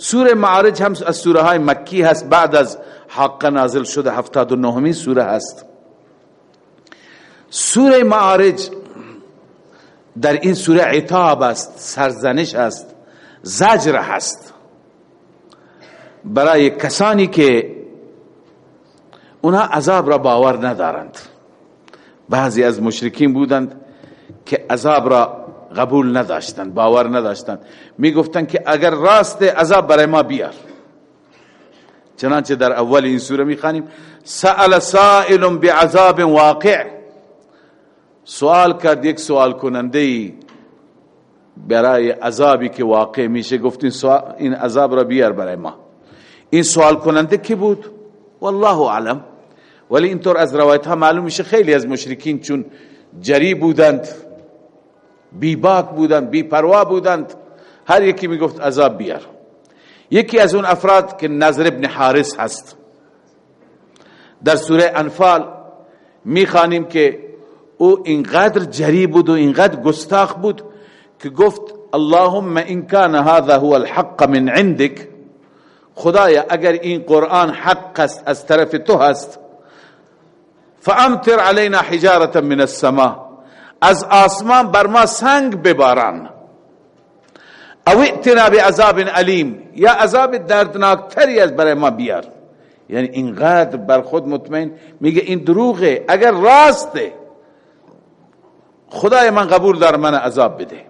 سوره معارج هم از سوره های مکی هست. بعد از حق نازل شده هفتاد و نهمین سوره هست. سوره معارج در این سوره عتاب است سرزنش است زجر هست. برای کسانی که اونها عذاب را باور ندارند. بعضی از مشرکین بودند که عذاب را قبول نداشتند باور نداشتند می‌گفتند که اگر راست عذاب برای ما بیار. چنانچه در اول این سوره می‌خوانیم سأل سائل بعذاب واقع. سوال کرد یک سوال کننده ای برای عذابی که واقع میشه. گفت این عذاب را بیار برای ما. این سوال کننده کی بود؟ والله اعلم. ولی اینطور از روایت ها معلوم میشه خیلی از مشرکین چون جری بودند بی باک بودند بی پروا بودند. هر یکی می‌گفت عذاب بیار. یکی از اون افراد که نظر ابن حارس هست. در سوره انفال می‌خوانیم که او اینقدر جری بود و اینقدر گستاخ بود که گفت اللهم ان كان هذا هو الحق من عندك خدایا اگر این قرآن حق است از طرف تو هست. فامطر علينا حجارة من السماء. از آسمان بر ما سنگ بباران. او ائتنا بعذاب علیم. یا عذاب دردناکتری از برای ما بیار. یعنی اینقدر بر خود مطمئن میگه این دروغه. اگر راسته خدای من قبول دار من عذاب بده.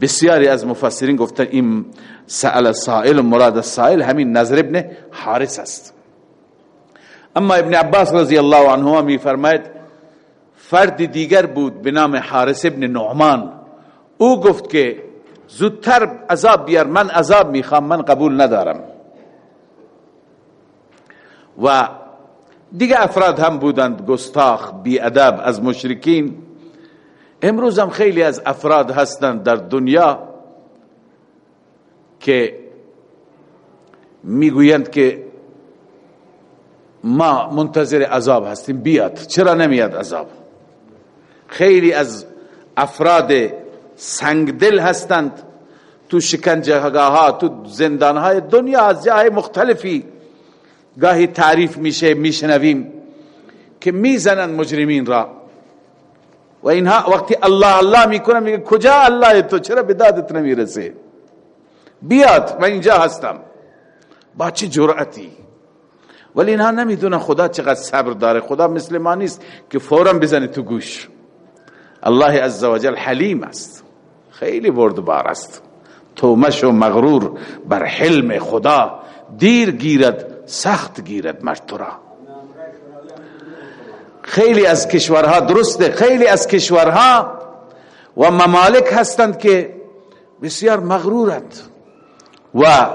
بسیاری از مفسرین گفتن این سأل سائل مراد سائل همین نظر ابن حارس است. اما ابن عباس رضی الله عنه می فرماید فرد دیگر بود به نام حارس ابن نعمان. او گفت که زودتر عذاب بیار من عذاب می‌خوام من قبول ندارم. و دیگه افراد هم بودند گستاخ بی ادب از مشرکین. امروز هم خیلی از افراد هستند در دنیا که می‌گویند که ما منتظر عذاب هستیم بیاد. چرا نمیاد عذاب؟ خیلی از افراد سنگدل هستند. تو شکنجه ها تو زندان های دنیا از جای مختلفی گاهی تعریف میشه میشنویم که می‌زنن مجرمین را. و اینها وقتی الله الله می‌کنن میگه کجا الله تو؟ چرا به دادت نمی‌رسه؟ بیاد من اینجا هستم. با چه جرأتی؟ ولی اینها نمی‌دونن خدا چقدر صبر داره. خدا مثل ما نیست که فورا بزنه تو گوش. الله عزوجل حلیم است. خیلی بردبار است. تومش و مغرور بر حلم خدا دیر گیرد سخت گیرد مرد خیلی از کشورها درسته خیلی از کشورها و ممالک هستند که بسیار مغرورند و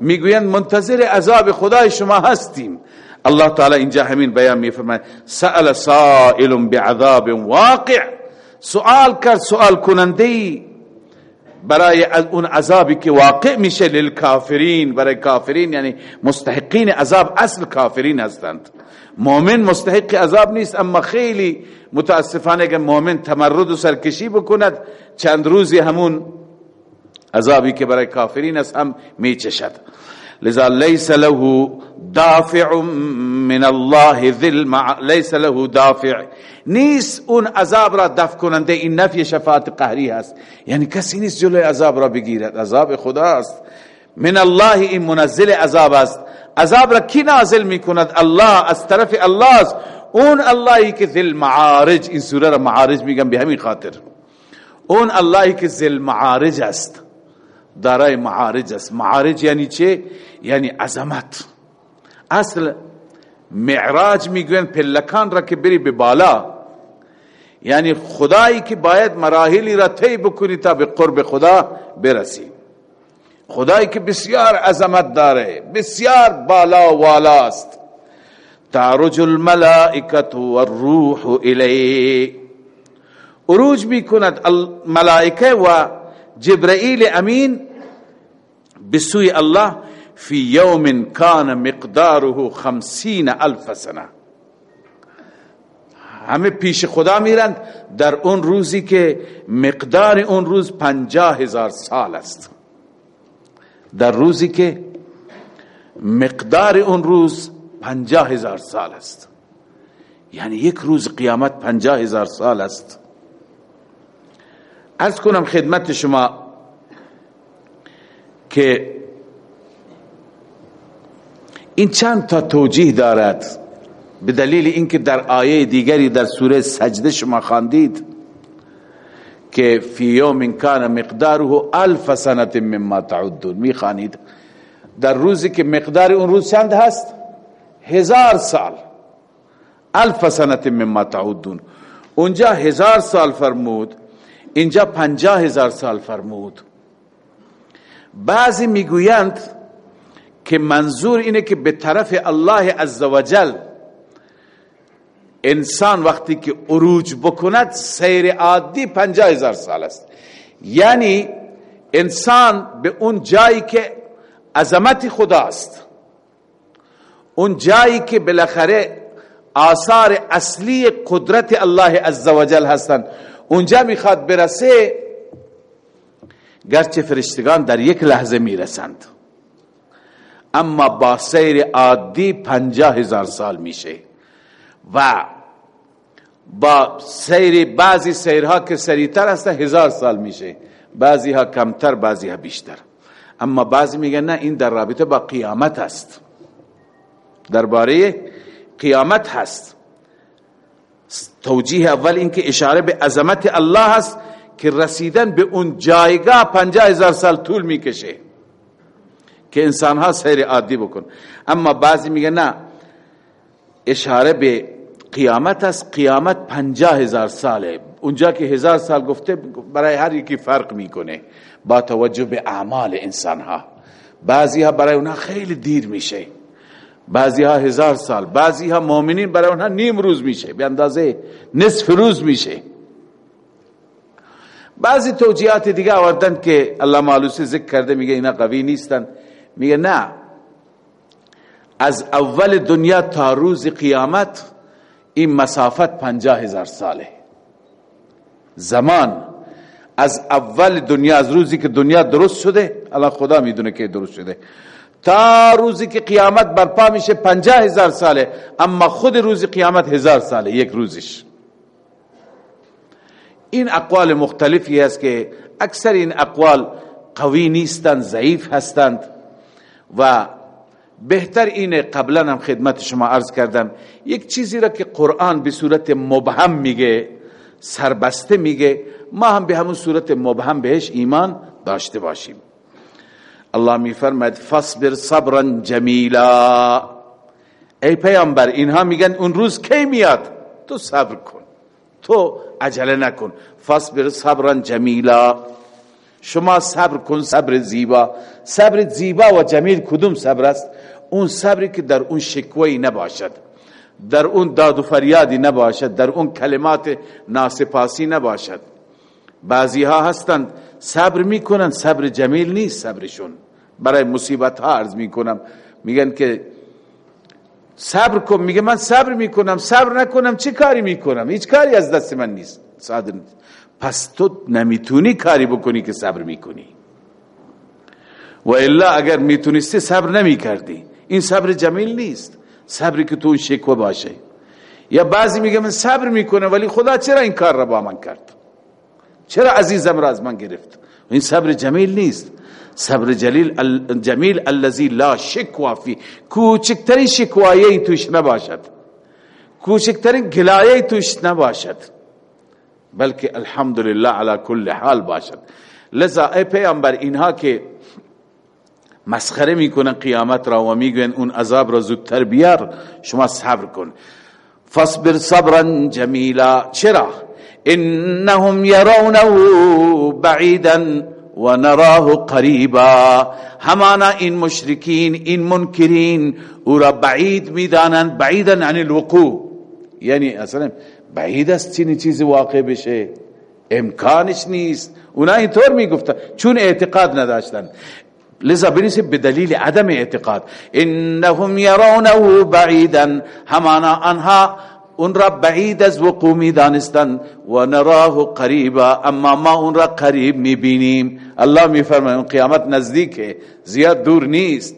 می‌گویند منتظر عذاب خدای شما هستیم. الله تعالی اینجا همین بیان میفرماید سأل سائل بعذاب واقع. سوال کرد سوال کننده برای اون عذابی که واقع میشه للکافرین. برای کافرین یعنی مستحقین عذاب اصل کافرین هستند. مؤمن مستحق عذاب نیست اما خیلی متاسفانه که مؤمن تمرد و سرکشی بکند چند روزی همون عذابی که برای کافرین است هم میچشد. لذا ليس له دافع من الله ذل ليس له دافع. نیست اون عذاب را دفع کننده این نفی شفاعت قهری هست. یعنی کسی نیست جلوی عذاب را بگیرد. عذاب خدا است. من الله این منزل عذاب است. عذاب را کی نازل می‌کند؟ الله از طرف الله است. اون اللهی که ذل معارج این سوره را معارج میگم به همین خاطر. اون اللهی که ذل معارج است. دارای معارج است. معارج یعنی چه؟ یعنی عظمت. اصل معراج می‌گوین پلکان را که بری به بالا. یعنی خدایی که باید مراحلی را طی بکنی تا به قرب خدا برسی. خدایی که بسیار عظمت داره بسیار بالا والا است تعرج الملائکت والروح الیه. اروج می‌کند الملائکه و جبرائیل امین بسوی الله فی یوم کان مقداره خمسین الف سنه. همه پیش خدا میرند در اون روزی که مقدار اون روز پنجاه هزار سال است. در روزی که مقدار اون روز پنجاه هزار سال است. یعنی یک روز قیامت پنجاه هزار سال است. ارز کنم خدمت شما که این چند تا توجیه دارد؟ به دلیل اینکه در آیه دیگری در سوره سجده شما خواندید که فی یوم کان مقداره الف سنت مما تعدون. می خانید در روزی که مقدار اون روز چند هست؟ هزار سال. الف سنت مما تعدون. اونجا هزار سال فرمود اینجا پنجاه هزار سال فرمود. بعضی می‌گویند که منظور اینه که به طرف الله عزوجل انسان وقتی که عروج بکند سیر عادی پنجاه هزار سال است. یعنی انسان به اون جایی که عظمت خداست اون جایی که بالاخره آثار اصلی قدرت الله عزوجل هستند اونجا می‌خواد برسه گرچه فرشتگان در یک لحظه می‌رسند. اما با سیر عادی پنجاه هزار سال میشه. و با سیر بعضی سیرها که سریعتر هست هزار سال میشه. بعضی ها کمتر بعضی ها بیشتر. اما بعضی میگن نه این در رابطه با قیامت هست درباره قیامت هست. توجیه اول اینکه اشاره به عظمت الله هست که رسیدن به اون جایگاه پنجاه هزار سال طول می‌کشه. که انسان ها سیر عادی بکن. اما بعضی میگن نه اشاره به قیامت است. قیامت پنجاه هزار ساله. اونجا که هزار سال گفته برای هر یکی فرق می‌کنه با توجه به اعمال انسان ها بعضی ها برای اونها خیلی دیر میشه. بعضی ها هزار سال. بعضی ها مؤمنین برای اونها نیم روز میشه. به اندازه نصف روز میشه. بعضی توجیهات دیگه آوردن که الله معلوسی ذکر کرده میگه اینا قوی نیستن. میگه نه. از اول دنیا تا روز قیامت این مسافت پنجاه هزار ساله. زمان از اول دنیا از روزی که دنیا درست شده الله خدا می‌دونه که درست شده. تا روزی که قیامت برپا میشه پنجاه هزار ساله اما خود روز قیامت هزار ساله یک روزش این اقوال مختلفی است که اکثر این اقوال قوی نیستند ضعیف هستند. و بهتر اینه قبلا هم خدمت شما عرض کردم یک چیزی را که قرآن به صورت مبهم میگه سربسته میگه ما هم به همون صورت مبهم بهش ایمان داشته باشیم. الله میفرماید فصبر صبرا جمیلا. ای پیامبر اینها میگن اون روز کی میاد؟ تو صبر کن تو عجله نکن. فصبر صبرا جمیلا. شما صبر کن صبر زیبا. صبر زیبا و جمیل کدوم صبر است؟ اون صبری که در اون شکوی نباشد. در اون داد و فریادی نباشد. در اون کلمات ناسپاسی نباشد. بعضی ها هستند صبر می‌کنن صبر جمیل نیست صبرشون. برای مصیبت ها عرض می‌کنم. میگن که صبر کن میگه من صبر می‌کنم صبر نکنم چه کاری می‌کنم؟ هیچ کاری از دست من نیست. صادر پس تو نمی‌تونی کاری بکنی که صبر می‌کنی. و الا اگر می‌تونستی صبر نمی‌کردی. این صبر جمیل نیست. صبری که تو شکوه باشه. یا بعضی میگه من صبر می‌کنه ولی خدا چرا این کار را با من کرد؟ چرا عزیزم را از من گرفت؟ این صبر جمیل نیست. صبر جلیل جمیل الذي لا شکوا فی. کوچکترین شکوایی توش نباشد. کوچکترین گلایه توش نباشد. بلکه الحمدلله علی کل حال باشد. لذا ای پیامبر اینها که مسخره می‌کنن قیامت را و میگن اون عذاب را زودتر بیار شما صبر کن. فاصبر صبرا جمیلا. چرا؟ انهم يرونه بعیدا و نراه قریبا. همانا این مشرکین این منکرین او را بعید می‌دانند. بعیدا عن الوقوع. یعنی اصلا بعید است چنین چیزی واقع بشه. امکانش نیست. اونا اینطور می‌گفتن. چون اعتقاد نداشتن. لذا بنیسه به دلیل عدم اعتقاد. انهم يرونه بعیدا. همانا انها اون را بعید از وقوع می دانستن و نراه قریبا. اما ما اون را قریب می بینیم الله می فرماید قیامت نزدیکه. زیاد دور نیست.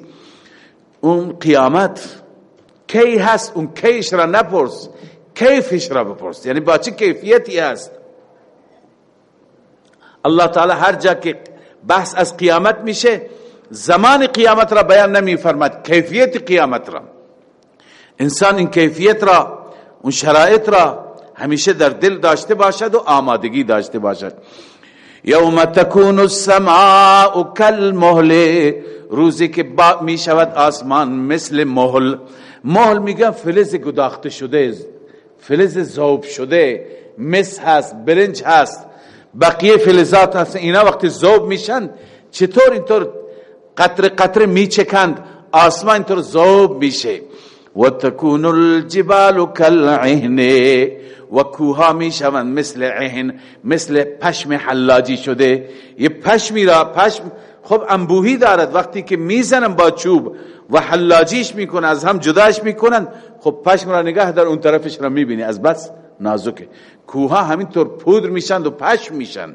اون قیامت کی هست؟ اون کیش را نپرس. کیفش را بپرس. یعنی با چه کیفیتی هست الله تعالی هر جا که بحث از قیامت میشه زمان قیامت را بیان نمی فرمد کیفیت قیامت را. انسان این کیفیت را اون شرایط را همیشه در دل داشته باشد و آمادگی داشته باشد. یوم تکون السماء کالمهل روزی که با می شود آسمان مثل مهل. مهل میگن فلز گداخته شده. فلز زوب شده مس هست برنج هست بقیه فلزات هست. اینا وقتی زوب میشن چطور اینطور قطر قطر میچکند؟ آسمان اینطور زوب میشه. و تکون الجبال کالعهن و کوها می‌شوند مثل عهن مثل پشم حلاجی شده. یه پشمی را پشم خب انبوهی دارد. وقتی که می‌زنن با چوب و حلاجیش می‌کنن از هم جداش می‌کنن خب پشم را نگاه در اون طرفش را می‌بینی. از بس نازکه. کوها همینطور پودر میشند و پشم میشن.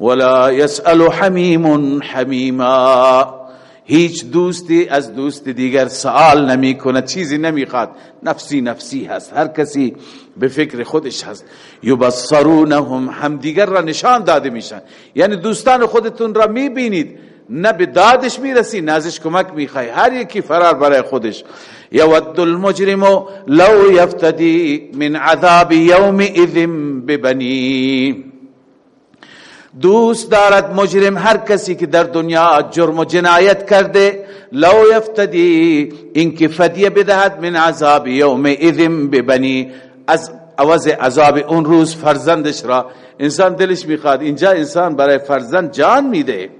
ولا يسأل حمیم حمیما هیچ دوستی از دوست دیگر سوال نمی کند چیزی نمی‌خواد. نفسی نفسی هست هر کسی به فکر خودش هست. یبصرونهم هم دیگر را نشان داده میشن. یعنی دوستان خودتون را می‌بینید. نه به دادش می‌رسی نازش کمک می‌خوای. هر یکی فرار برای خودش. یود المجرم لو یفتدی من عذاب یوم اذن ببنی دوست دارد مجرم هر کسی که در دنیا جرم و جنایت کرده لو یفتدی اینکه فدیه بدهد من عذاب یوم اذن ببنی از عوض عذاب اون روز فرزندش را. انسان دلش می‌خواد. اینجا انسان برای فرزند جان میده.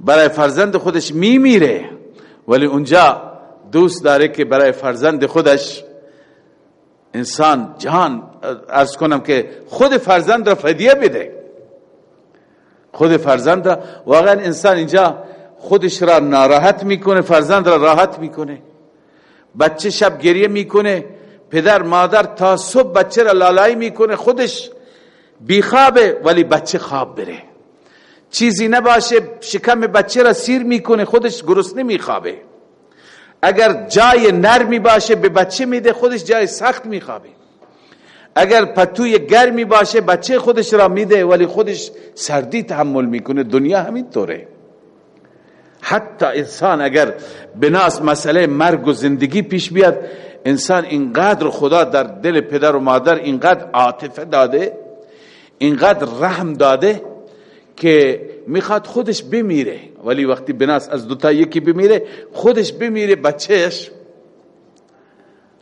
برای فرزند خودش میمیره. ولی اونجا دوست داره که برای فرزند خودش انسان جان ارز کنم که خود فرزند را فدیه بده. خود فرزند را واقعا انسان اینجا خودش را ناراحت می‌کنه فرزند را راحت می‌کنه. بچه شب گریه می‌کنه پدر مادر تا صبح بچه را لالایی می‌کنه خودش بیخوابه ولی بچه خواب بره. چیزی نباشه شکم بچه را سیر می‌کنه خودش گرسنه میخوابه. اگر جای نرمی باشه به بچه میده خودش جای سخت میخوابه. اگر پتوی گرمی باشه بچه خودش را میده ولی خودش سردی تحمل می‌کنه. دنیا همین طوره حتی انسان اگر بناس مسئله مرگ و زندگی پیش بیاد انسان اینقدر خدا در دل پدر و مادر اینقدر عاطفه داده اینقدر رحم داده که می‌خواد خودش بمیره. ولی وقتی بناس از دوتا یکی بمیره خودش بمیره بچهش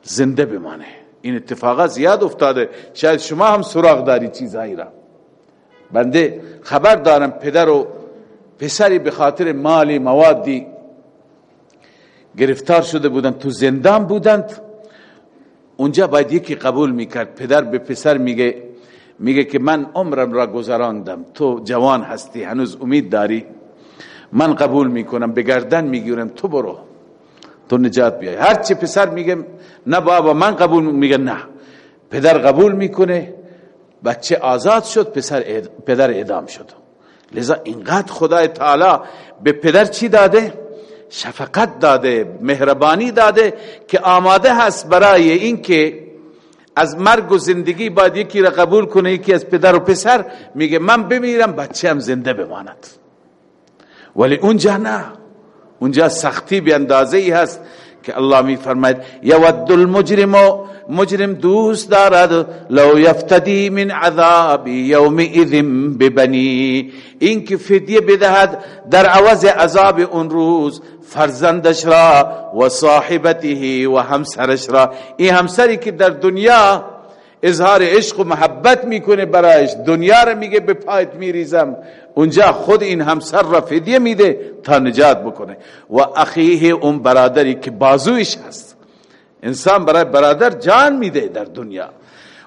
زنده بمانه. این اتفاقات زیاد افتاده. شاید شما هم سراغ داری چیزهایی را. بنده خبر دارم پدر و پسری به خاطر مالی موادی گرفتار شده بودند. تو زندان بودند. اونجا باید یکی قبول می‌کرد. پدر به پسر میگه میگه که من عمرم را گذراندم. تو جوان هستی هنوز امید داری؟ من قبول می‌کنم به گردن می‌گیرم تو برو. تو نجات بیای. هر چی پسر میگه نه بابا من قبول میگه نه. پدر قبول می‌کنه بچه آزاد شد پسر پدر اعدام شد. لذا اینقدر خدای تعالی به پدر چی داده؟ شفقت داده مهربانی داده که آماده هست برای اینکه از مرگ و زندگی باید یکی را قبول کنه یکی از پدر و پسر. میگه من بمیرم بچه هم زنده بماند. ولی اونجا نه. اونجا سختی به اندازه ای هست که الله می فرماید یود المجرم مجرم دوست دارد. لو یفتدی من عذاب یوم اذن ببنی. این که فدیه بدهد در عوض عذاب اون روز فرزندش را و صاحبته و همسرش را. این همسری که در دنیا اظهار عشق و محبت می‌کنه برایش دنیا را میگه به پایت میریزم. اونجا خود این همسر را فدیه میده تا نجات بکنه. و اخیه اون برادری که بازویش هست. انسان برای برادر جان میده در دنیا.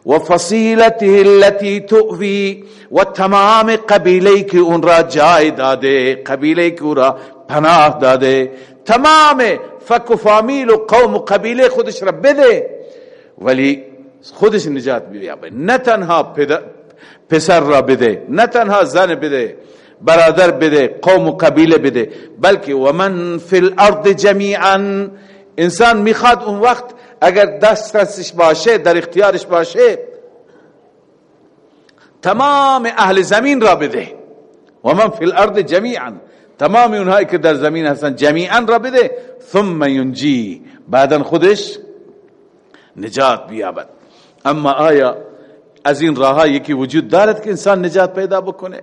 و فصیلته التي تؤوی و تمام قبیله که اون را جای داده قبیله که را پناه داده. تمام فک و فامیل و قوم و قبیله خودش را بده. ولی خودش نجات بیابه. نه تنها پسر را بده نه تنها زن بده برادر بده قوم و قبیله بده بلکه و من فی الارض جمیعا انسان می‌خواد اون وقت اگر دست باشه در اختیارش باشه تمام اهل زمین را بده. و من فی الارض جمیعا. تمام اونهایی که در زمین هستن جمیعا را بده. ثم ینجی. بعدا خودش نجات بیابد. اما آیا از این راه یکی وجود دارد که انسان نجات پیدا بکنه؟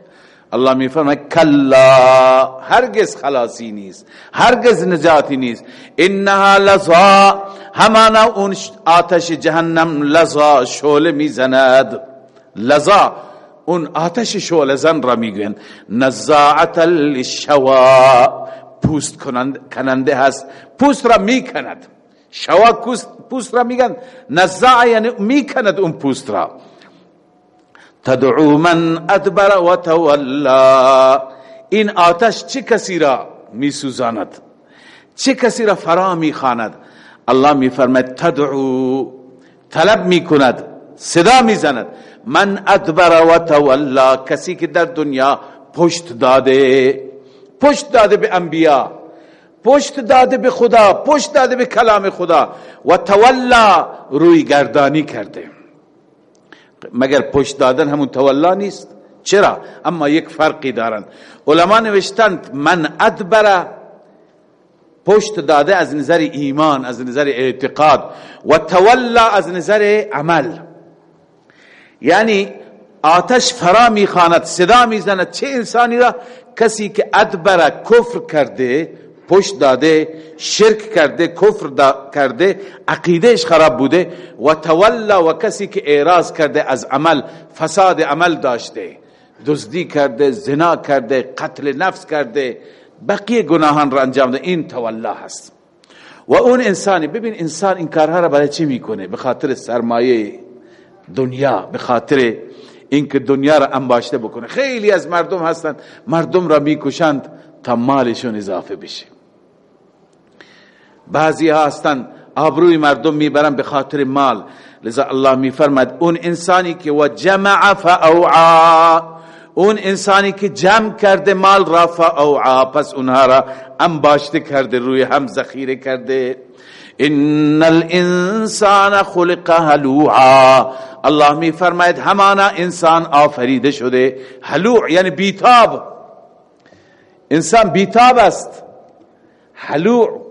الله می فرماید کلا هرگز خلاصی نیست هرگز نجاتی نیست۔ انها لظا همانا اون آتش جهنم لظا شعله می‌زند لظا اون آتش شعله زن را می‌گوین نزاعت للشوا پوست کننده هست پوست را می‌کند شوا پوست را میگن نزاع یعنی می‌کند اون پوست را۔ تدعو من ادبر و تولا این آتش چه کسی را می سوزاند چه کسی را فرا می خاند الله می فرماید تدعو. طلب می کند صدا می زند من ادبر و تولا کسی که در دنیا پشت داده پشت داده به انبیا پشت داده به خدا پشت داده به کلام خدا. و تولا روی گردانی کرده. مگر پشت دادن همون تولا نیست؟ چرا؟ اما یک فرقی دارن. علما نوشتند من ادبر. پشت داده از نظر ایمان از نظر اعتقاد. و تولا از نظر عمل. یعنی آتش فرا می‌خواند صدا می‌زند. چه انسانی را؟ کسی که ادبر کفر کرده پشت داده شرک کرده کفر کرده عقیدهش خراب بوده و تولا و کسی که اعراض کرده از عمل فساد عمل داشته. دزدی کرده زنا کرده قتل نفس کرده. بقیه گناهان را انجام ده این تولا هست. و اون انسانی ببین انسان این کارها را برای چی می‌کنه؟ به خاطر سرمایه دنیا به خاطر اینکه دنیا را انباشته بکنه. خیلی از مردم هستند مردم را می‌کشند تا مالشون اضافه بشه. بعضی ها هستن آبروی مردم می‌برن به خاطر مال. لذا الله میفرماد اون انسانی که و جمع فاوعا اون انسانی که جمع کرده مال را فاوعا پس اونها را انباشته کرده روی هم ذخیره کرده. ان الانسان خلق هلوعا. الله می فرماید همانا انسان آفریده شده. هلوع یعنی بیتاب. انسان بیتاب است. هلوع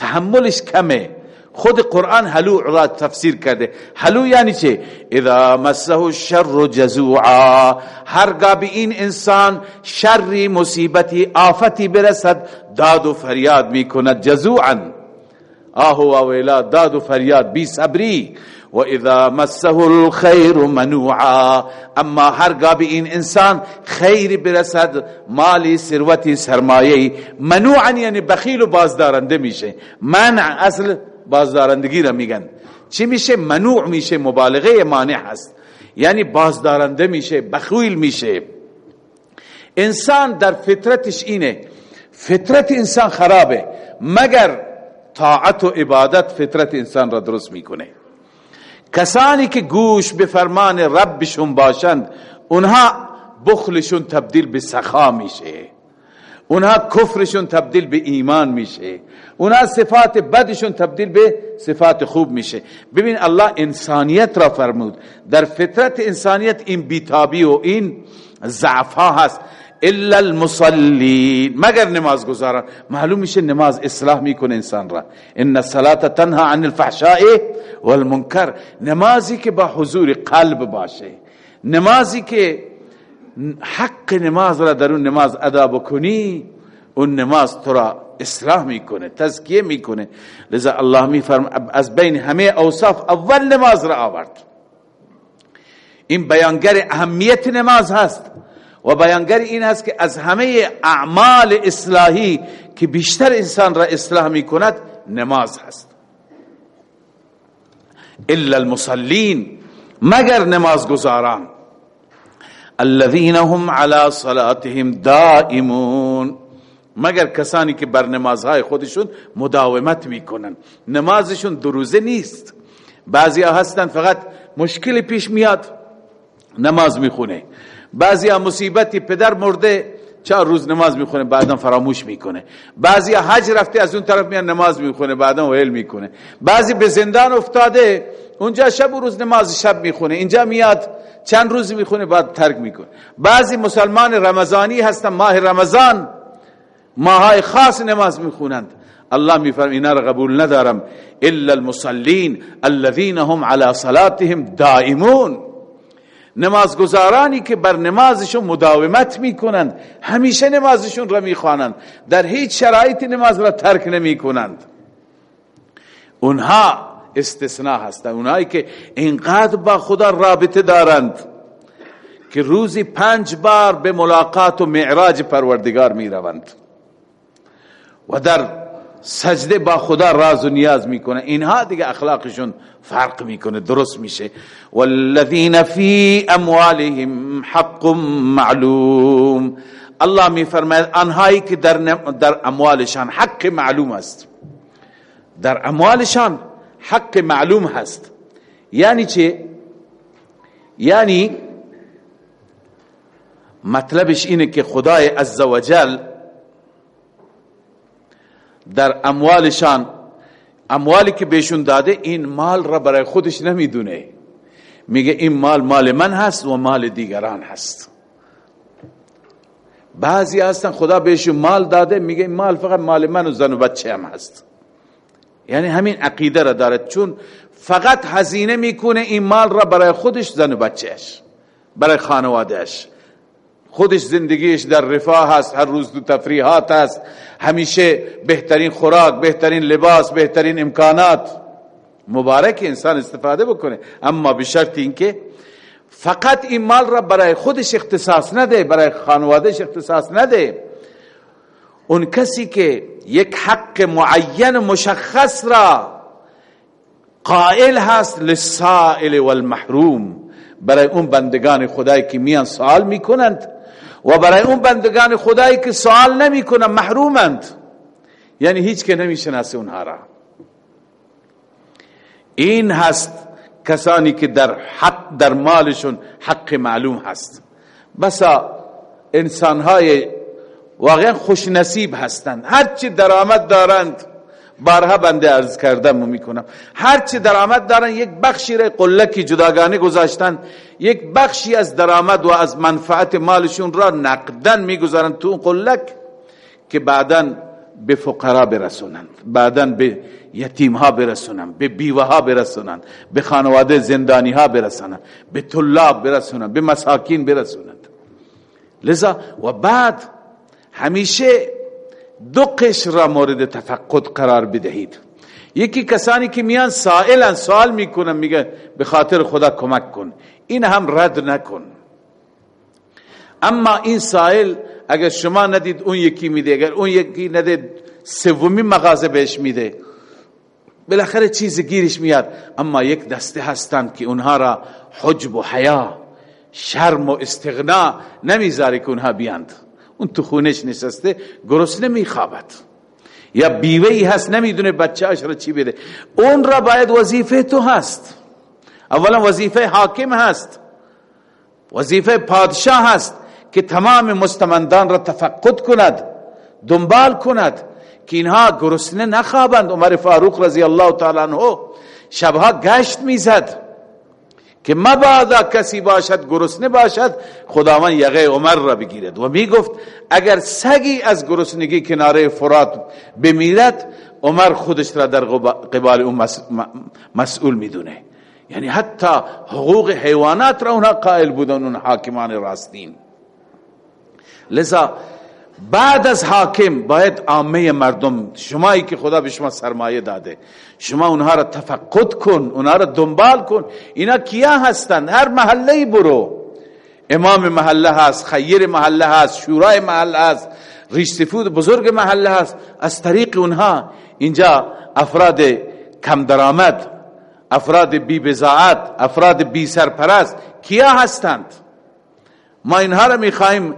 تحملش کمه. خود قرآن حلو را تفسیر کرده. حلو یعنی چه؟ اذا مسه الشر جزوعا. هرگاه به این انسان شری مصیبتی آفتی برسد داد و فریاد می‌کند جزوعا. آه و ویلا داد و فریاد بی صبری. و اذا مسه الخیر منوعا. اما هرگاه به این انسان خیر برسد مالی ثروتی سرمایه منوعا یعنی بخیل و بازدارنده میشه. منع اصل بازدارندگی را میگن. چی میشه؟ منوع میشه مبالغه مانع هست یعنی بازدارنده میشه بخیل میشه. انسان در فطرتش اینه. فطرت انسان خرابه مگر طاعت و عبادت فطرت انسان را درست می‌کنه. کسانی که گوش به فرمان ربشون باشند اونها بخلشون تبدیل به سخا میشه. اونها کفرشون تبدیل به ایمان میشه. اونها صفات بدشون تبدیل به صفات خوب میشه. ببین الله انسانیت را فرمود. در فطرت انسانیت این بیتابی و این ضعف ها هست. الا المصلين. مگر نماز گزارن معلوم میشه نماز اصلاح می‌کنه انسان را. ان الصلاه تنها عن الفحشاء والمنکر. نمازی که با حضور قلب باشه. نمازی که حق نماز را در اون نماز ادا بکنی اون نماز تو را اصلاح می‌کنه تزکیه می‌کنه. لذا الله میفرم از بین همه اوصاف اول نماز را آورد. این بیانگر اهمیت نماز هست. و بیانگر این است که از همه اعمال اصلاحی که بیشتر انسان را اصلاح می کند نماز هست. الا المصلین مگر نماز گزاران الذين هم على صلاتهم دائمون. مگر کسانی که بر نمازهای خودشون مداومت می‌کنن. نمازشون دروزه نیست. بعضی هستن فقط مشکل پیش میاد. نماز می‌خونه. بعضی ها مصیبتی پدر مرده چهار روز نماز می‌خونه بعدا فراموش می‌کنه. بعضی حج رفته از اون طرف میاد نماز می‌خونه بعدا ویل می‌کنه. بعضی به زندان افتاده اونجا شب و روز نماز شب می‌خونه اینجا میاد چند روز می‌خونه بعد ترک می‌کنه. بعضی مسلمان رمضانی هستن ماه رمضان ماهای خاص نماز می‌خونند. الله میفرم اینا را قبول ندارم. الا المصلین الذين هم على صلاتهم دائمون. نمازگزارانی که بر نمازشون مداومت می‌کنند همیشه نمازشون را می‌خوانند. در هیچ شرایطی نماز را ترک نمی‌کنند. اونها استثناء هستند. اونهایی که اینقدر با خدا رابطه دارند که روزی پنج بار به ملاقات و معراج پروردگار می روند و در سجده با خدا راز و نیاز می‌کنه. اینها دیگه اخلاقشون فرق می‌کنه درست میشه. والذین فی اموالهم حق معلوم. الله میفرماید آنهایی که در, در اموالشان حق معلوم است. در اموالشان حق معلوم هست. یعنی چه؟ یعنی مطلبش اینه که خدای عزوجل در اموالشان اموالی که بهشون داده این مال را برای خودش نمی‌دونه. میگه این مال مال من هست و مال دیگران هست. بعضی هستن خدا بهشون مال داده میگه این مال فقط مال من و زن و بچه هم هست. یعنی همین عقیده را دارد چون فقط هزینه می‌کنه این مال را برای خودش زن و بچهش برای خانوادهش خودش زندگیش در رفاه هست هر روز دو تفریحات هست همیشه بهترین خوراک بهترین لباس بهترین امکانات. مبارک انسان استفاده بکنه. اما به شرط اینکه فقط این مال را برای خودش اختصاص نده برای خانوادهش اختصاص نده. اون کسی که یک حق معین مشخص را قائل هست للسائل والمحروم. برای اون بندگان خدایی که میان سوال می‌کنند و برای اون بندگان خدایی که سوال نمی‌کنن محرومند. یعنی هیچ که نمی‌شناسه اونها را. این هست کسانی که در حق در مالشون حق معلوم هست. بسا انسانهای واقعا خوش نصیب هستند هرچی درآمد دارند. بارها بنده ارز کردم و می‌کنم. هرچی درآمد دارن یک بخشی را قلکی جداگانه گذاشتن. یک بخشی از درآمد و از منفعت مالشون را نقدن می‌گذارن تو اون قلک که بعدا به فقرا برسونند. بعدا به یتیم ها برسونند به بیوه ها برسونند به خانواده زندانی ها برسونند به طلاب برسونند به مساکین برسونند. لذا و بعد همیشه دو قشر را مورد تفقد قرار بدهید. یکی کسانی که میان سائلن سوال می‌کنن میگه به خاطر خدا کمک کن. این هم رد نکن. اما این سائل اگر شما ندید اون یکی میده. اگر اون یکی ندید سومی مغازه بهش میده. بالاخره چیز گیرش میاد. اما یک دسته هستند که اونها را حجب و حیا شرم و استغنا نمی‌ذاره که اونها بیاند. اون تو خونش نشسته گرسنه میخوابد. یا بیوهی هست نمی‌دونه بچهاش را چی بده. اون را باید وظیفه تو هست. اولا وظیفه حاکم هست. وظیفه پادشاه هست که تمام مستمندان را تفقد کند دنبال کند که اینها گرسنه نخوابند. عمر فاروق رضی الله تعالی عنه شبها گشت می‌زد. که مبادا کسی باشد گرسنه باشد خداوند یقه عمر را بگیرد. و می گفت اگر سگی از گرسنگی کناره فرات بمیرد عمر خودش را در قبال اون مسئول می‌دونه. یعنی حتی حقوق حیوانات را اونها قائل بودن اون حاکمان راستین. لذا بعد از حاکم باید عامه مردم شمایی که خدا به شما سرمایه داده شما اونها را تفقد کن اونها را دنبال کن. اینا کیا هستند؟ هر محله برو. امام محله هست خیر محله هست شورای محله هست ریش سفود بزرگ محله هست. از طریق اونها اینجا افراد کم درآمد افراد بی بزاعت افراد بی سرپرست کیا هستند؟ ما اینها را می‌خواهیم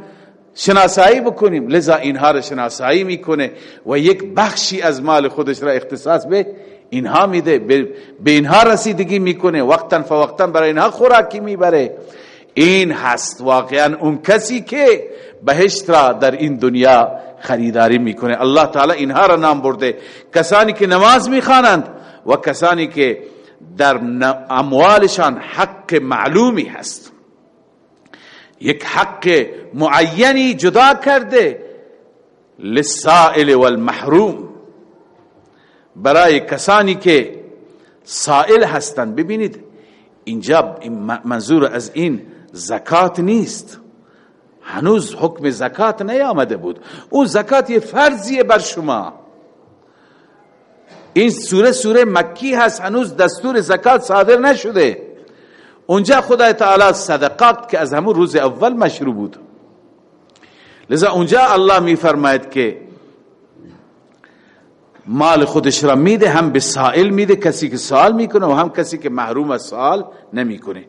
شناسایی بکنیم. لذا اینها را شناسایی می‌کنه و یک بخشی از مال خودش را اختصاص به اینها میده. به اینها رسیدگی می‌کنه. وقتا فوقتا برای اینها خوراکی می‌بره. این هست واقعا اون کسی که بهشت را در این دنیا خریداری می‌کنه. الله تعالی اینها را نام برده. کسانی که نماز می‌خوانند و کسانی که در اموالشان حق معلومی هست. یک حق معینی جدا کرده للسائل والمحروم. برای کسانی که سائل هستند ببینید اینجا منظور از این زکات نیست. هنوز حکم زکات نیامده بود. اون زکات یه فرضیه بر شما. این سوره سوره مکی هست هنوز دستور زکات صادر نشده. اونجا خدای تعالی صدقات که از همون روز اول مشروع بود. لذا اونجا الله میفرماید که مال خودش را میده هم به سائل میده کسی که سوال می‌کنه و هم کسی که محروم از سوال نمی‌کنه.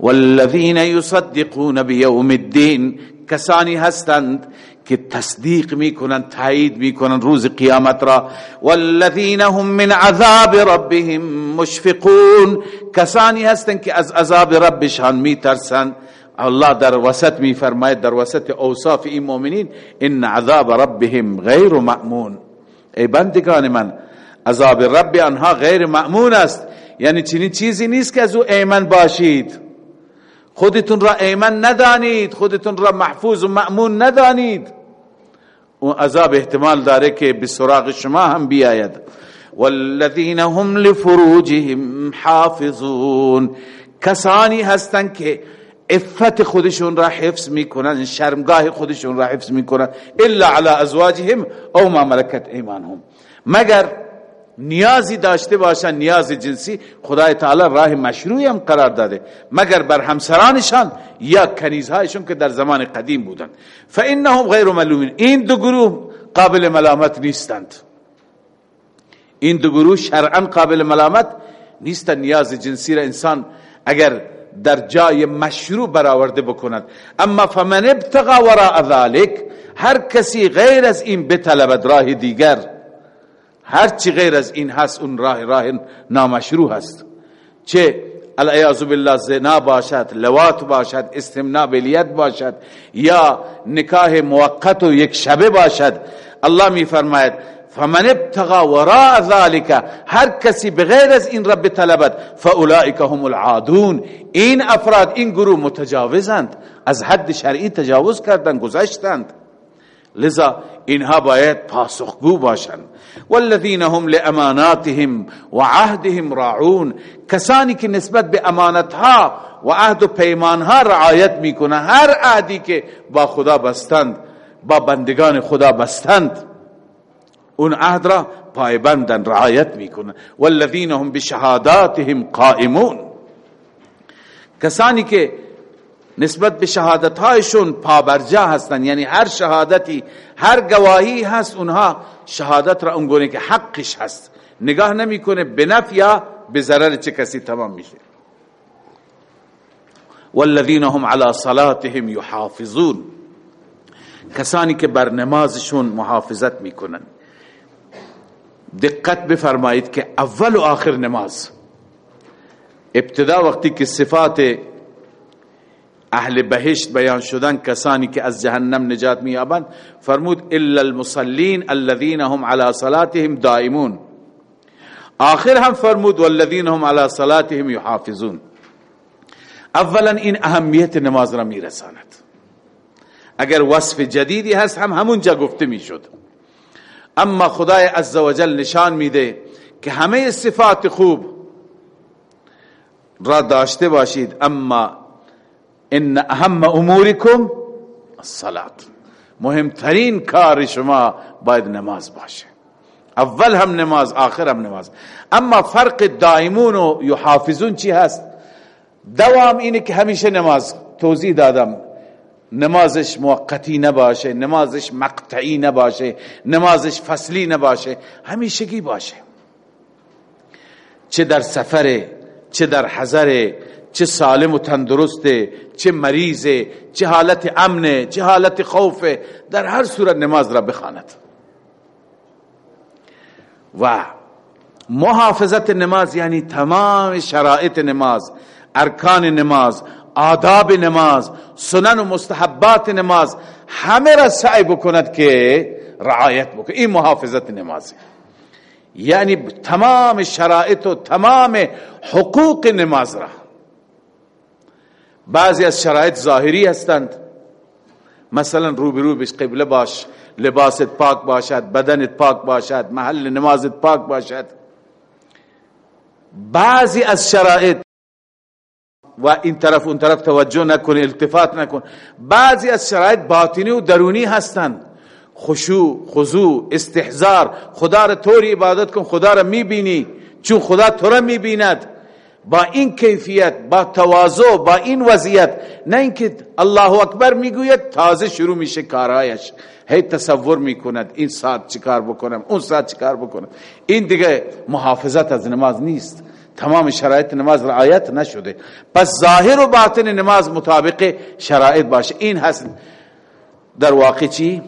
والذین یصدقون بیوم الدین کسانی هستند که تصدیق می‌کنن تایید می‌کنن روز قیامت را. والذین هم من عذاب ربهم مشفقون. کسانی هستند که از عذاب ربشان میترسند. الله در وسط میفرماید در وسط اوصاف این مؤمنین ان عذاب ربهم غیر مأمون. ای بندگان من عذاب رب آنها غیر مأمون است. یعنی چنین چیزی نیست که از او ایمن باشید. خودتون را ایمن ندانید خودتون را محفوظ و مأمون ندانید. اون عذاب احتمال داره که به سراغ شما هم بیاید. والذین هم لفروجهم حافظون. کسانی هستند که افت خودشون را حفظ می‌کنن شرمگاه خودشون را حفظ می‌کنن الا على ازواجهم او ما ملکت ایمانهم. مگر نیازی داشته باشن نیاز جنسی. خدای تعالی راه مشروعی هم قرار داده. مگر بر همسرانشان یا کنیزهایشون که در زمان قدیم بودن. فانهم غیر ملومین. این دو گروه قابل ملامت نیستند. این دو گروه شرعا قابل ملامت نیستند نیاز جنسی را انسان اگر در جای مشروع برآورده بکند. اما فمن ابتغى وراء ذلك هر کسی غیر از این بطلبد راه دیگر هر چی غیر از این هست اون راه راه نامشروع هست. چه العیاذ بالله زنا باشد لوات باشد استمناء بلیت باشد یا نکاح موقت و یک شبه باشد. الله می فرماید فمن ابتغى وراء ذلك هر کسی بغیر از این رب طلبت فاولئک هم العادون. این افراد این گروه متجاوزند از حد شرعی تجاوز کردند گذشتند. لذا اینها باید پاسخگو باشند. والذین هم لاماناتهم وعهدهم راعون. کسانی که نسبت به امانتها و عهد و پیمانها رعایت می‌کنند هر عهدی که با خدا بستند با بندگان خدا بستند اون عهد را پایبندن رعایت می‌کنن والذین هم بشهاداتهم قائمون. کسانی که نسبت به شهادت هایشون پابرجا هستن. یعنی هر شهادتی هر گواهی هست اونها شهادت را اونگونه که حقش هست. نگاه نمی‌کنه به نفع یا به ضرر چه کسی تمام میشه. والذین هم على صلاتهم یحافظون. کسانی که بر نمازشون محافظت می‌کنن. دقت بفرمایید که اول و آخر نماز. ابتدا وقتی که صفات اهل بهشت بیان شدن کسانی که از جهنم نجات میابند فرمود الا المصلین الذين هم على صلاتهم دائمون. آخر هم فرمود والذین هم على صلاتهم يحافظون اولا این اهمیت نماز را میرساند. اگر وصف جدیدی هست هم همونجا گفته می‌شد. اما خدای عزوجل نشان میده که همه صفات خوب را داشته باشید اما ان اهم امورکم الصلاة. مهمترین کار شما باید نماز باشه. اول هم نماز آخر هم نماز. اما فرق دائمون و یحافظون چی هست؟ دوام اینه که همیشه نماز توضیح دادم. نمازش موقتی نباشه نمازش مقطعی نباشه نمازش فصلی نباشه همیشگی باشه. چه در سفره چه در حضره چه سالم و تندرسته چه مریضه چه حالت امنه چه حالت خوفه در هر صورت نماز را بخواند. و محافظت نماز یعنی تمام شرایط نماز ارکان نماز آداب نماز سنن و مستحبات نماز همه را سعی بکند که رعایت بکن این محافظت نماز یعنی تمام شرایط و تمام حقوق نماز را. بعضی از شرایط ظاهری هستند. مثلا روبرو بش قبله باش لباست پاک باشد بدنت پاک باشد محل نمازت پاک باشد. بعضی از شرایط و این طرف اون طرف توجه نکن التفات نکن. بعضی از شرایط باطنی و درونی هستند. خشوع خضوع استحزار خدا را طوری عبادت کن خدا را می‌بینی. چون خدا تو را می‌بیند. با این کیفیت با تواضع با این وضعیت نه اینکه الله اکبر می‌گوید تازه شروع میشه کارایش. هی تصور می‌کند این ساعت چیکار بکنم اون ساعت چیکار بکنم. این دیگه محافظت از نماز نیست. تمام شرایط نماز رعایت نشده. پس ظاهر و باطن نماز مطابق شرایط باشه. این هست. در واقع چی؟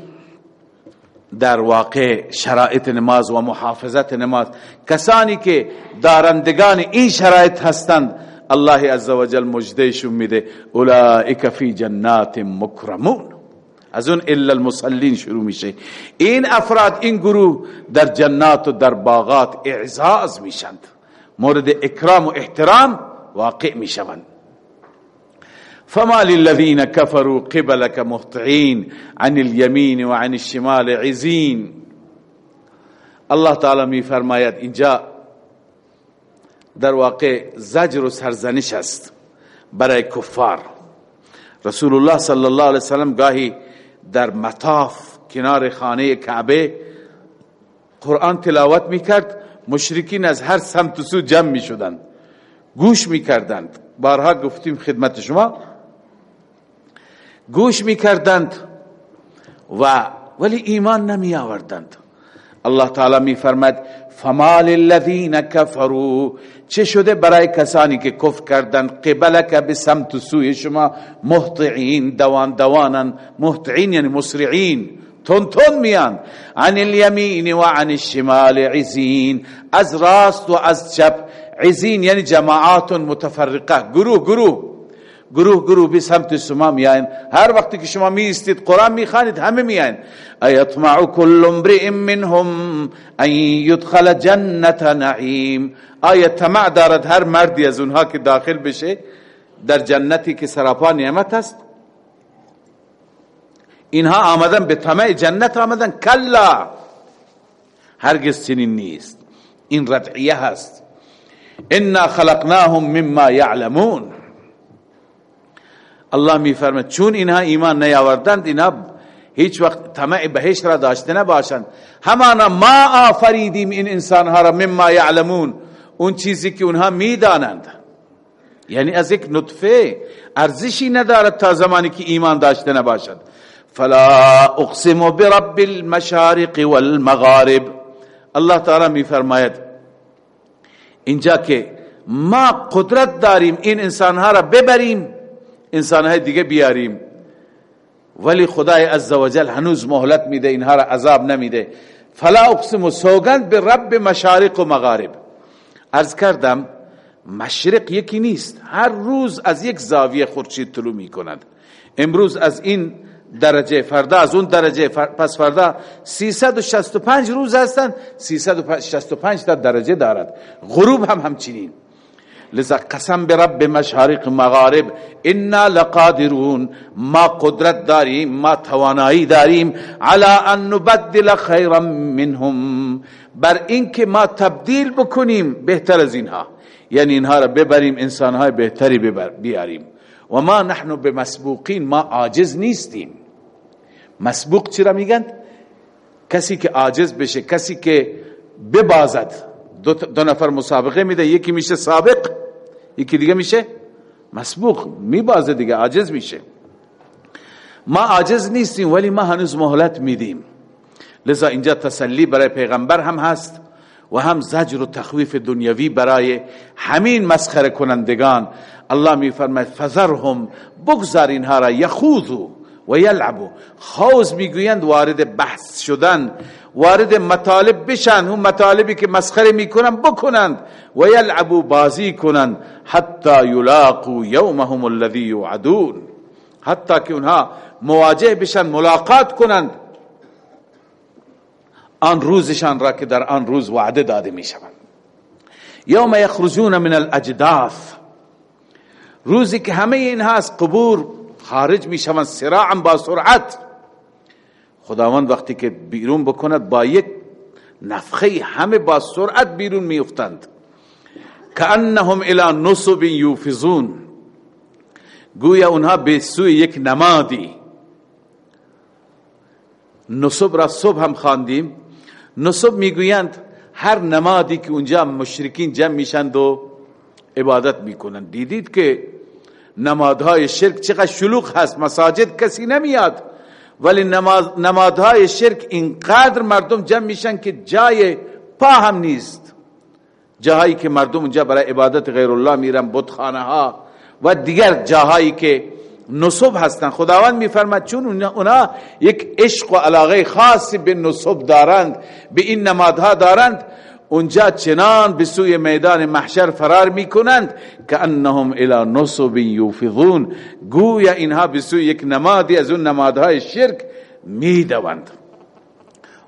در واقع شرایط نماز و محافظت نماز. کسانی که دارندگان این شرایط هستند الله عزوجل مجدهشون میده. اولئک فی جنات مکرمون. از اون الا المصلین شروع میشه. این افراد این گروه در جنات و در باغات اعزاز میشند. مورد اکرام و احترام واقع می‌شوند. فما للذين كفروا قبلك مهطعين عن اليمين وعن الشمال عزين. الله تعالی می فرماید اینجا در واقع زجر و سرزنش است برای کفار. رسول الله صلی الله علیه وسلم گاهی در مطاف کنار خانه کعبه قرآن تلاوت می‌کرد مشرکین از هر سمت و سو جمع می‌شدند گوش می‌کردند. بارها گفتیم خدمت شما گوش می‌کردند و ولی ایمان نمی آوردند الله تعالی می فرمد فمال الذین کفروا. چه شده برای کسانی که کفر کردند؟ قبلک به سمت سوی شما مهطعین دوان دوانن. مهطعین یعنی مسرعین. تون تون میان. عن الیمین و عن الشمال عزین. از راست و از چپ. عزین یعنی جماعات متفرقه. گروه گروه. گروه گروه به سمت شما میاین. هر وقتی که شما می استید قرآن می‌خوانید همه میاین. ایطمع کل امرئ منهم ان يدخل جنت نعیم. آیا طمع دارد هر مردی از اونها که داخل بشه؟ در جنتی که سراپا نعمت است. اینها آمدن به طمع جنت آمدن. کلا! هرگز چنین نیست. این ردعیه هست. انا خلقناهم مما یعلمون. الله میفرماید چون اینها ایمان نیاوردند اینها هیچ وقت طمع بهش را داشته نباشند. همانا ما آفریدیم این انسانها را مما یعلمون اون چیزی که اونها می‌دانند. یعنی از یک نطفه ارزشی ندارد تا زمانی که ایمان داشته نباشد. فلا اقسم برب المشارق والمغارب. الله تعالی میفرماید اینجا که ما قدرت داریم این انسانها را ببریم انسانهای دیگه بیاریم. ولی خدای عزوجل هنوز مهلت میده اینها را عذاب نمیده. فلا اقسم سوگند به رب مشارق و مغارب. ارز کردم مشرق یکی نیست. هر روز از یک زاویه خورشید طلوع می‌کند. امروز از این درجه فردا از اون درجه پس فردا 365 روز هستند. 365 تا درجه دارد. غروب هم همچنین. لذا قسم به رب مشارق مغارب انا لقادرون ما قدرت داریم ما توانایی داریم على ان نبدل خیرا منهم. بر اینکه ما تبدیل بکنیم بهتر از اینها یعنی اینها را ببریم انسانهای بهتری بیاریم. و ما نحن بمسبوقین ما عاجز نیستیم. مسبوق چرا میگن؟ کسی که عاجز بشه کسی که ببازد. دو, دو نفر مسابقه میده یکی میشه سابق. یکی دیگه میشه مسبوق میبازه دیگه عاجز میشه. ما عاجز نیستیم ولی ما هنوز مهلت میدیم. لذا اینجا تسلی برای پیغمبر هم هست و هم زجر و تخویف دنیوی برای همین مسخره کنندگان. الله میفرماید فذرهم بگذار اینها را یخوضو و یلعبو خوز می‌گویند وارد بحث شدن. وارد مطالب بشن. اون مطالبی که مسخره می‌کنن بکنند و یلعبو بازی کنند حتی یلاقو یومهم الذی یوعدون. حتی که اونها مواجه بشن ملاقات کنند. آن روزشان را که در آن روز وعده داده می شوند یوم یخرجون من الاجداث روزی که همه اینها از قبور خارج می شوند سراعا با سرعت. خداوند وقتی که بیرون بکند با یک نفخه همه با سرعت بیرون می افتند کانهم الى نصب یوفزون. گویا اونها به سوی یک نمادی. نصب را صبح هم خواندیم. نصب می‌گویند هر نمادی که اونجا مشرکین جمع میشند و عبادت می‌کنند. دیدید که نمادهای شرک چقدر شلوغ هست؟ مساجد کسی نمیاد. ولی نمادهای شرک اینقدر مردم جمع میشن که جای پا هم نیست. جاهایی که مردم اونجا برای عبادت غیر الله میرن بتخانه ها و دیگر جاهایی که نصب هستند خداوند میفرماد چون اونا یک عشق و علاقه خاصی به نصب دارند به این نمادها دارند اونجا چنان به سوی میدان محشر فرار می‌کنند که انهم الى نصب یوفضون. گویا اینها به سوی یک نمادی از اون نمادهای شرک می‌دوند.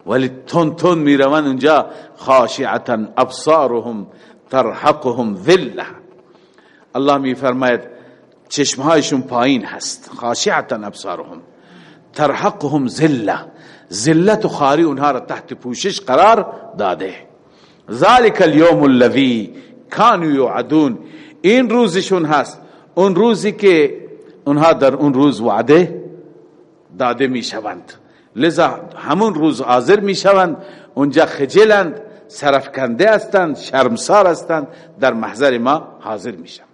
ولی تون تون می‌روند اونجا خاشعتا ابصارهم ترحقهم ذله الله میفرماید چشمهایشون پایین هست. خاشعتا ابصارهم ترحقهم ذله ذلت و خاری اونها را تحت پوشش قرار داده. ذالک اليوم الذي كانوا يوعدون. این روزشون هست. اون روزی که اونها در اون روز وعده داده می شوند لذا همون روز حاضر می شوند اونجا خجلند سرفکنده هستند شرمسار هستند. در محضر ما حاضر می شوند